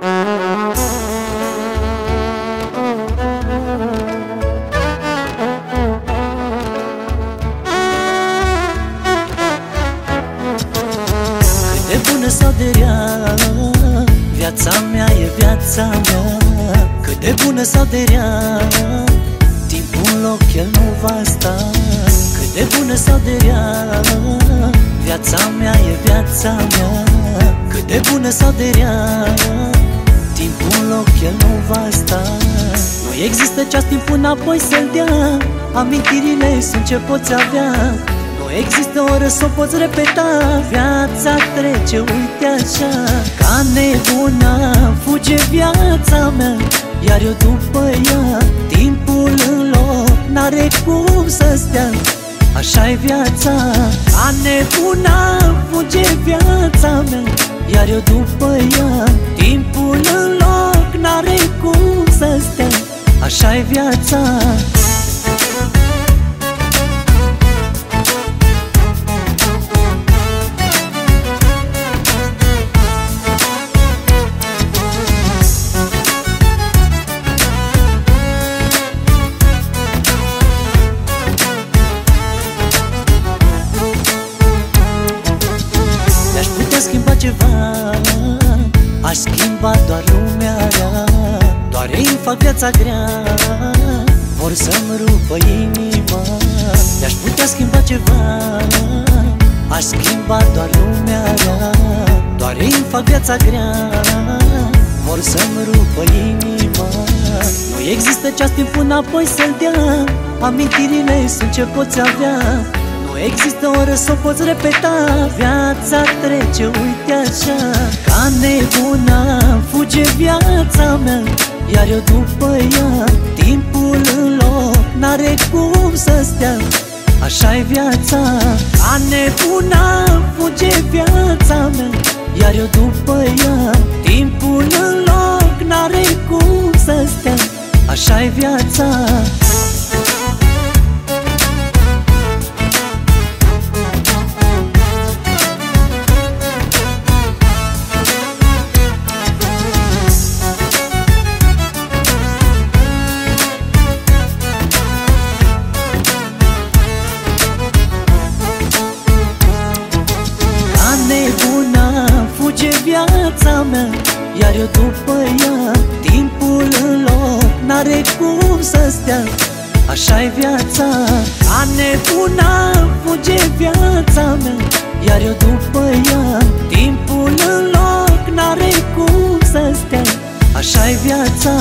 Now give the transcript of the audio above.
Cât de bună sau de rea Viața mea e viața mea. Cât de bună sau de rea Timpul în loc el nu va sta. Cât de bună sau de rea Viața mea e viața mea. Cât de bună sau de rea Timpul în loc el nu va sta. Nu există ceas timp înapoi să-l dea. Amintirile sunt ce poți avea. Nu există o oră să o poți repeta. Viața trece, uite așa. Ca nebuna fuge viața mea Iar eu după ea Timpul în loc N-are cum să stea. Așa e viața. Ca nebuna fuge viața mea Iar eu după ea Timpul în loc N-are cum să stea. Așa e viața. Mi-aș putea schimba ceva. Aș schimba doar lumea fac viața grea. Vor să-mi rupă inima Mi-aș putea schimba ceva. Aș schimba doar lumea rea Doar ei îmi fac viața grea. Vor să-mi rupă inima Nu există ceas timp înapoi să-l dea. Amintirile sunt ce poți avea nu există o oră să o poți repeta. Viața trece, uite așa Ca nebuna fuge viața mea Iar eu după ea Timpul în loc N-are cum să stea. Așa e viața Ca nebuna fuge viața mea. Iar eu după ea Timpul în loc N-are cum să stea. Așa e viața viața mea Iar eu după ea Timpul în loc N-are cum să stea. Așa e viața Ca nebuna fuge viața mea. Iar eu după ea Timpul în loc N-are cum să stea. Așa e viața